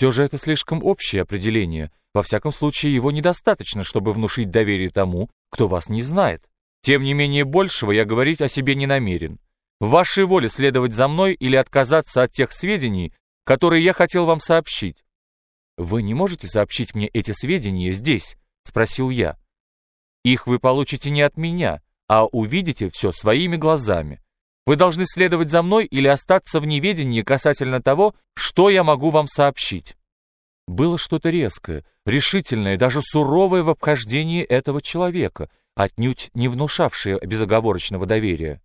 Все же это слишком общее определение. Во всяком случае, его недостаточно, чтобы внушить доверие тому, кто вас не знает. Тем не менее, большего я говорить о себе не намерен. В вашей воле следовать за мной или отказаться от тех сведений, которые я хотел вам сообщить. «Вы не можете сообщить мне эти сведения здесь?» — спросил я. «Их вы получите не от меня, а увидите все своими глазами. Вы должны следовать за мной или остаться в неведении касательно того, что я могу вам сообщить». Было что-то резкое, решительное, даже суровое в обхождении этого человека, отнюдь не внушавшее безоговорочного доверия.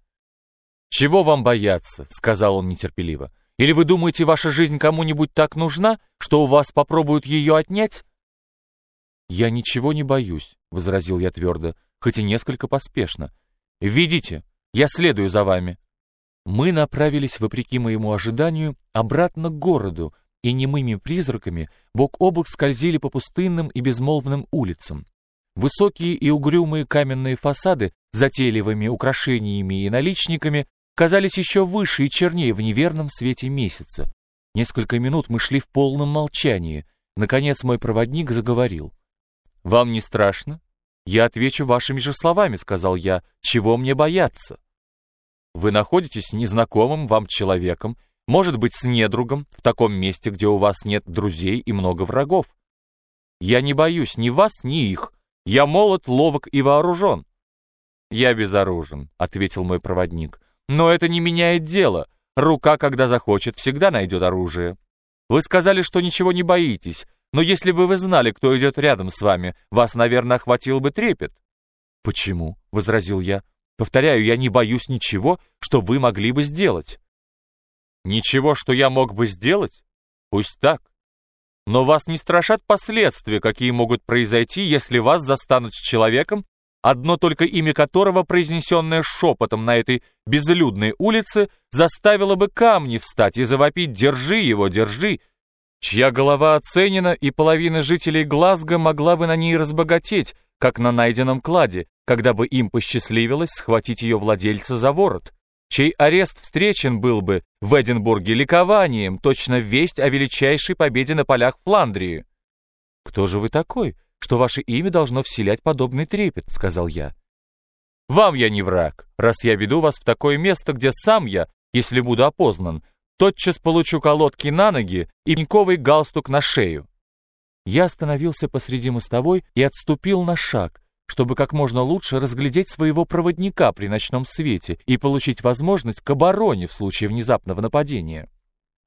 «Чего вам бояться?» — сказал он нетерпеливо. «Или вы думаете, ваша жизнь кому-нибудь так нужна, что у вас попробуют ее отнять?» «Я ничего не боюсь», — возразил я твердо, хоть и несколько поспешно. «Ведите, я следую за вами». Мы направились, вопреки моему ожиданию, обратно к городу, и немыми призраками бок о бок скользили по пустынным и безмолвным улицам. Высокие и угрюмые каменные фасады затейливыми украшениями и наличниками казались еще выше и чернее в неверном свете месяца. Несколько минут мы шли в полном молчании. Наконец мой проводник заговорил. «Вам не страшно?» «Я отвечу вашими же словами», — сказал я. «Чего мне бояться?» «Вы находитесь незнакомым вам человеком, может быть, с недругом, в таком месте, где у вас нет друзей и много врагов. Я не боюсь ни вас, ни их. Я молод, ловок и вооружен». «Я безоружен», — ответил мой проводник. «Но это не меняет дело. Рука, когда захочет, всегда найдет оружие. Вы сказали, что ничего не боитесь, но если бы вы знали, кто идет рядом с вами, вас, наверное, охватил бы трепет». «Почему?» — возразил я. «Повторяю, я не боюсь ничего, что вы могли бы сделать». «Ничего, что я мог бы сделать? Пусть так. Но вас не страшат последствия, какие могут произойти, если вас застанут с человеком, одно только имя которого, произнесенное шепотом на этой безлюдной улице, заставило бы камни встать и завопить «Держи его, держи!» чья голова оценена, и половина жителей Глазго могла бы на ней разбогатеть, как на найденном кладе, когда бы им посчастливилось схватить ее владельца за ворот, чей арест встречен был бы в Эдинбурге ликованием, точно весть о величайшей победе на полях Фландрии. «Кто же вы такой, что ваше имя должно вселять подобный трепет?» — сказал я. «Вам я не враг, раз я веду вас в такое место, где сам я, если буду опознан, тотчас получу колодки на ноги и пеньковый галстук на шею. Я остановился посреди мостовой и отступил на шаг, чтобы как можно лучше разглядеть своего проводника при ночном свете и получить возможность к обороне в случае внезапного нападения.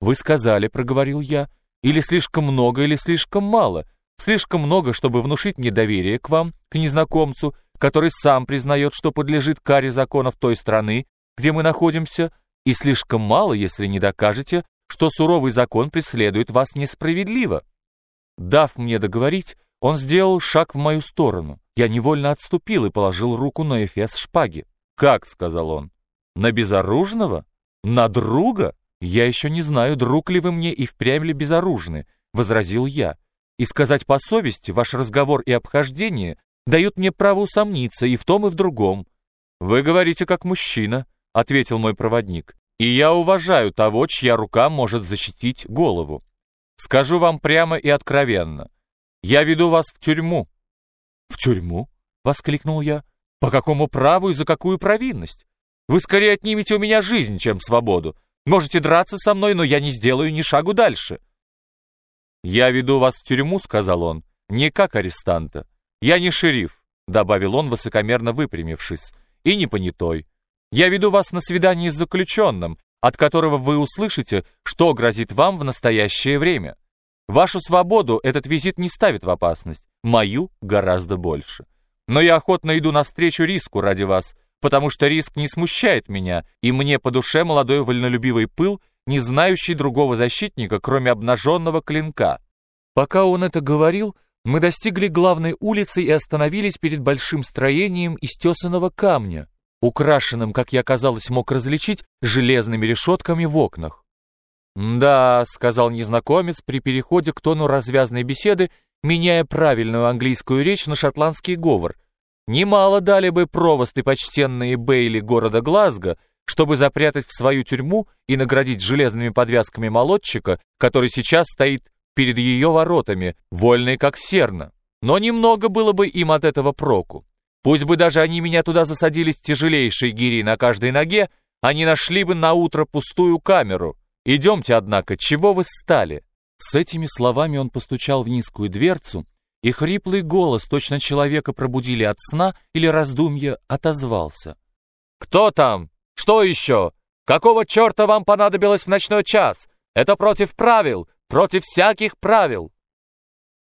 «Вы сказали», — проговорил я, — «или слишком много, или слишком мало. Слишком много, чтобы внушить недоверие к вам, к незнакомцу, который сам признает, что подлежит каре законов той страны, где мы находимся, и слишком мало, если не докажете, что суровый закон преследует вас несправедливо. Дав мне договорить, он сделал шаг в мою сторону. Я невольно отступил и положил руку на эфес шпаги. «Как?» — сказал он. «На безоружного? На друга? Я еще не знаю, друг ли вы мне и впрямь ли безоружны», — возразил я. «И сказать по совести, ваш разговор и обхождение дают мне право усомниться и в том, и в другом». «Вы говорите как мужчина», — ответил мой проводник, «и я уважаю того, чья рука может защитить голову. Скажу вам прямо и откровенно. Я веду вас в тюрьму». «В тюрьму?» — воскликнул я. «По какому праву и за какую провинность? Вы скорее отнимете у меня жизнь, чем свободу. Можете драться со мной, но я не сделаю ни шагу дальше». «Я веду вас в тюрьму», — сказал он, — «не как арестанта. Я не шериф», — добавил он, высокомерно выпрямившись, — «и не понятой. Я веду вас на свидание с заключенным, от которого вы услышите, что грозит вам в настоящее время. Вашу свободу этот визит не ставит в опасность, мою гораздо больше. Но я охотно иду навстречу риску ради вас, потому что риск не смущает меня, и мне по душе молодой вольнолюбивый пыл, не знающий другого защитника, кроме обнаженного клинка. Пока он это говорил, мы достигли главной улицы и остановились перед большим строением из тесаного камня, украшенным, как я казалось, мог различить, железными решетками в окнах. «Да», — сказал незнакомец при переходе к тону развязной беседы, меняя правильную английскую речь на шотландский говор. «Немало дали бы провосты почтенные Бейли города Глазго, чтобы запрятать в свою тюрьму и наградить железными подвязками молодчика, который сейчас стоит перед ее воротами, вольные как серна. Но немного было бы им от этого проку. Пусть бы даже они меня туда засадили с тяжелейшей гирей на каждой ноге, они нашли бы на утро пустую камеру. Идемте, однако, чего вы стали?» С этими словами он постучал в низкую дверцу, и хриплый голос, точно человека пробудили от сна или раздумья, отозвался. «Кто там? Что еще? Какого черта вам понадобилось в ночной час? Это против правил, против всяких правил!»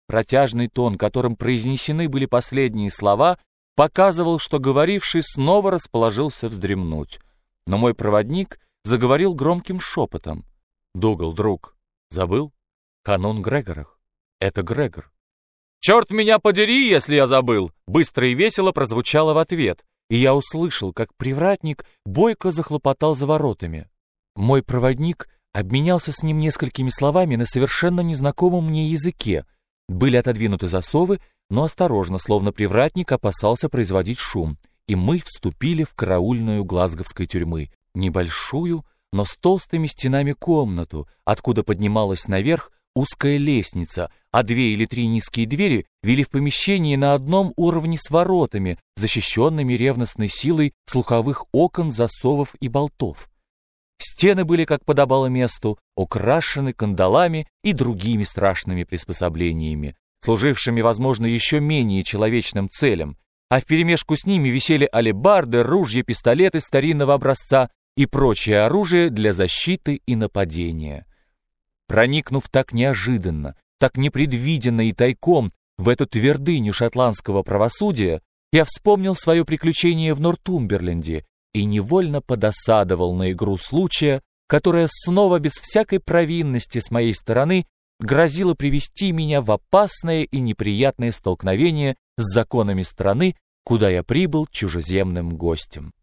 Протяжный тон, которым произнесены были последние слова, показывал, что говоривший снова расположился вздремнуть. Но мой проводник заговорил громким шепотом. «Дугал, друг, забыл? Канон Грегорах. Это Грегор». «Черт меня подери, если я забыл!» Быстро и весело прозвучало в ответ, и я услышал, как привратник бойко захлопотал за воротами. Мой проводник обменялся с ним несколькими словами на совершенно незнакомом мне языке. Были отодвинуты засовы, но осторожно, словно привратник опасался производить шум, и мы вступили в караульную глазговской тюрьмы, небольшую, но с толстыми стенами комнату, откуда поднималась наверх узкая лестница, а две или три низкие двери вели в помещение на одном уровне с воротами, защищенными ревностной силой слуховых окон, засовов и болтов. Стены были, как подобало месту, украшены кандалами и другими страшными приспособлениями, служившими, возможно, еще менее человечным целям, а вперемешку с ними висели алебарды, ружья, пистолеты старинного образца и прочее оружие для защиты и нападения. Проникнув так неожиданно, так непредвиденно и тайком в эту твердыню шотландского правосудия, я вспомнил свое приключение в Нортумберленде и невольно подосадовал на игру случая, которая снова без всякой провинности с моей стороны грозила привести меня в опасное и неприятное столкновение с законами страны, куда я прибыл чужеземным гостем.